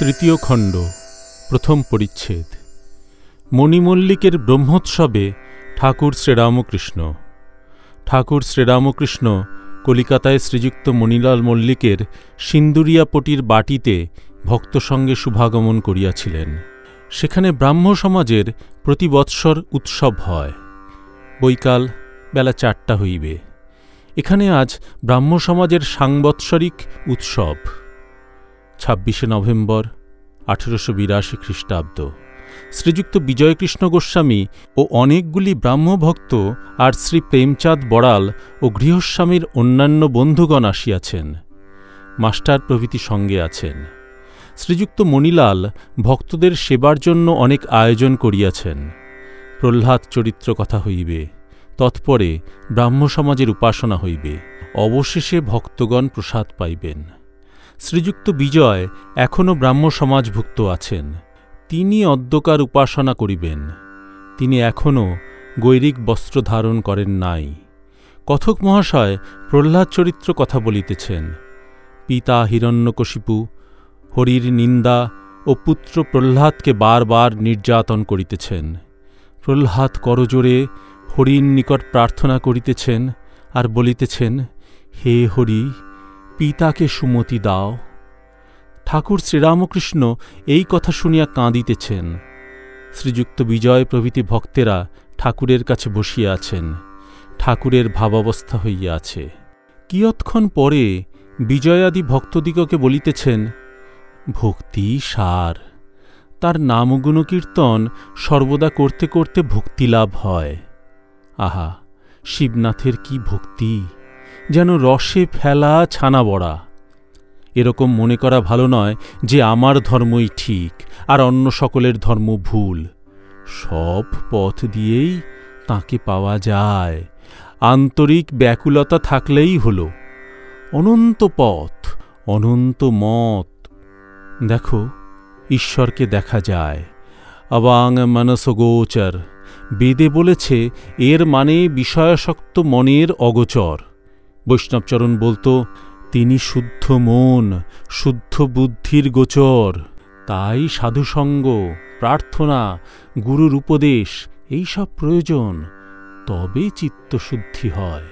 তৃতীয় খণ্ড, প্রথম পরিচ্ছেদ। মণিমল্লিকের ব্রহ্মোৎসবে ঠাকুর শ্রীরামকৃষ্ণ। ঠাকুর শ্রীরামকৃষ্ণ কলিকাতায় শ্রীযুক্ত মণিলাল মল্লিকের সিন্দুরিয়াপটির বাটিতে ভক্ত সঙ্গে শুভাগমন করিয়াছিলেন। সেখানে ব্রাহ্ম সমাজের প্রতি বৎসর উৎসব হয়। বৈকাল বেলা চারটা হইবে। এখানে আজ ব্রাহ্ম সমাজের সাংবৎসরিক উৎসব। ছাব্বিশে নভেম্বর আঠেরোশো বিরাশি খ্রিস্টাব্দ। শ্রীযুক্ত বিজয়কৃষ্ণ গোস্বামী ও অনেকগুলি ব্রাহ্মভক্ত আর শ্রী প্রেমচাঁদ বড়াল ও গৃহস্বামীর অন্যান্য বন্ধুগণ আসিয়াছেন। মাস্টার প্রভৃতি সঙ্গে আছেন। শ্রীযুক্ত মণিলাল ভক্তদের সেবার জন্য অনেক আয়োজন করিয়াছেন। প্রহ্লাদ চরিত্র কথা হইবে, তৎপরে ব্রাহ্ম সমাজের উপাসনা হইবে, অবশেষে ভক্তগণ প্রসাদ পাইবেন। শ্রীযুক্ত বিজয় এখনও ব্রাহ্ম সমাজভুক্ত আছেন। তিনি অদ্যকার উপাসনা করিবেন। তিনি এখনও গৈরিক বস্ত্র ধারণ করেন নাই। কথক মহাশয় প্রহ্লাদ চরিত্র কথা বলিতেছেন। পিতা হিরণ্যকশিপু, হরির নিন্দা ও পুত্র প্রহ্লাদকে বারবার নির্যাতন করিতেছেন। প্রহ্লাদ করজোরে হরির নিকট প্রার্থনা করিতেছেন আর বলিতেছেন, হে হরি পিতাকে সুমতি দাও। ঠাকুর শ্রীরামকৃষ্ণ এই কথা শুনিয়া কাঁদিতেছেন। শ্রীযুক্ত বিজয় প্রভৃতি ভক্তেরা ঠাকুরের কাছে বসিয়া আছেন। ঠাকুরের ভাবাবস্থা হইয়াছে কিয়ৎক্ষণ পরে বিজয়াদি ভক্তদিগকে বলিতেছেন, ভক্তি সার। তার নামগুণ কীর্তন সর্বদা করতে করতে ভক্তিলাভ হয়। আহা, শিবনাথের কি ভক্তি! যেন রসে ফেলা ছানা বড়া। এরকম মনে করা ভালো নয় যে আমার ধর্মই ঠিক আর অন্য সকলের ধর্ম ভুল। সব পথ দিয়েই তাকে পাওয়া যায়। আন্তরিক ব্যাকুলতা থাকলেই হল। অনন্ত পথ, অনন্ত মত। দেখো, ঈশ্বরকে দেখা যায়। অবাং মানসগোচর বেদে বলেছে, এর মানে বিষয়াসক্ত মনের অগোচর। বৈষ্ণবচরণ বলতো, তিনি শুদ্ধ মন, শুদ্ধ বুদ্ধির গোচর। তাই সাধুসঙ্গ, প্রার্থনা, গুরুর উপদেশ এইসব প্রয়োজন। তবে চিত্তশুদ্ধি হয়,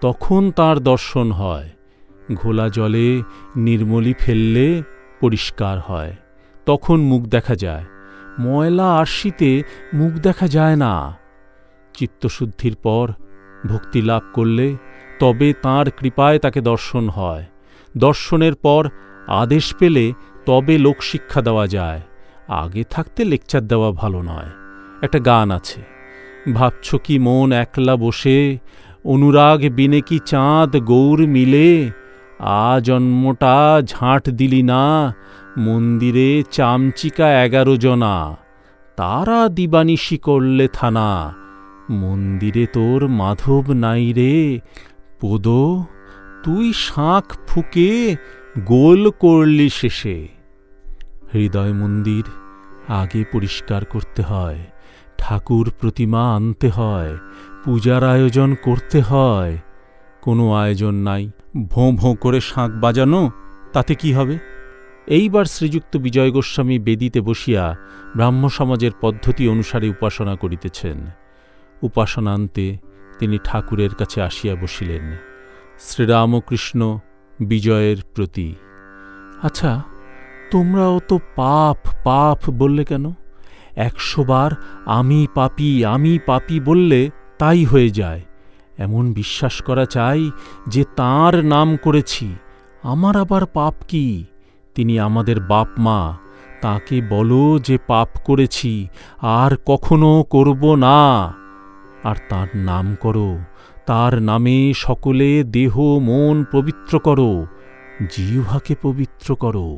তখন তার দর্শন হয়। ঘোলা জলে নির্মলি ফেললে পরিষ্কার হয়, তখন মুখ দেখা যায়। ময়লা আরশিতে মুখ দেখা যায় না। চিত্তশুদ্ধির পর ভক্তি লাভ করলে তবে তাঁর কৃপায় তাকে দর্শন হয়। দর্শনের পর আদেশ পেলে তবে লোকশিক্ষা দেওয়া যায়। আগে থাকতে লেকচার দেওয়া ভালো নয়। একটা গান আছে। ভাবছ কি মন একলা বসে? অনুরাগ বিনে কি চাঁদ গৌর মিলে? আ জন্মটা ঝাঁট দিলি না? মন্দিরে চামচিকা এগারো জনা। তারা দিবানিশি করলে থানা। মন্দিরে তোর মাধব নাই রে। পোদ, তুই শাঁখ ফুকে গোল করলি শেষে। হৃদয় মন্দির আগে পরিষ্কার করতে হয়, ঠাকুর প্রতিমা আনতে হয়, পূজার আয়োজন করতে হয়। কোনো আয়োজন নাই, ভোঁ ভোঁ করে শাঁখ বাজানো, তাতে কি হবে? এইবার শ্রীযুক্ত বিজয় গোস্বামী বেদিতে বসিয়া ব্রাহ্ম সমাজের পদ্ধতি অনুসারে উপাসনা করিতেছেন। উপাসনান্তে তিনি ঠাকুরের কাছে আসিয়া বসিলেন। শ্রীরামকৃষ্ণ বিজয়ের প্রতি আচ্ছা তোমরাও তো পাপ পাপ বললে কেন? একশোবার আমি পাপি আমি পাপি বললে তাই হয়ে যায়। এমন বিশ্বাস করা চাই যে তার নাম করেছি। আমার আবার পাপ কি? তিনি আমাদের বাপ মা। তাকে বলো যে পাপ করেছি, আর কখনো করব না। আর তার নাম করো। তার নামে সকলে দেহ মন পবিত্র করো। জিহাকে পবিত্র করো।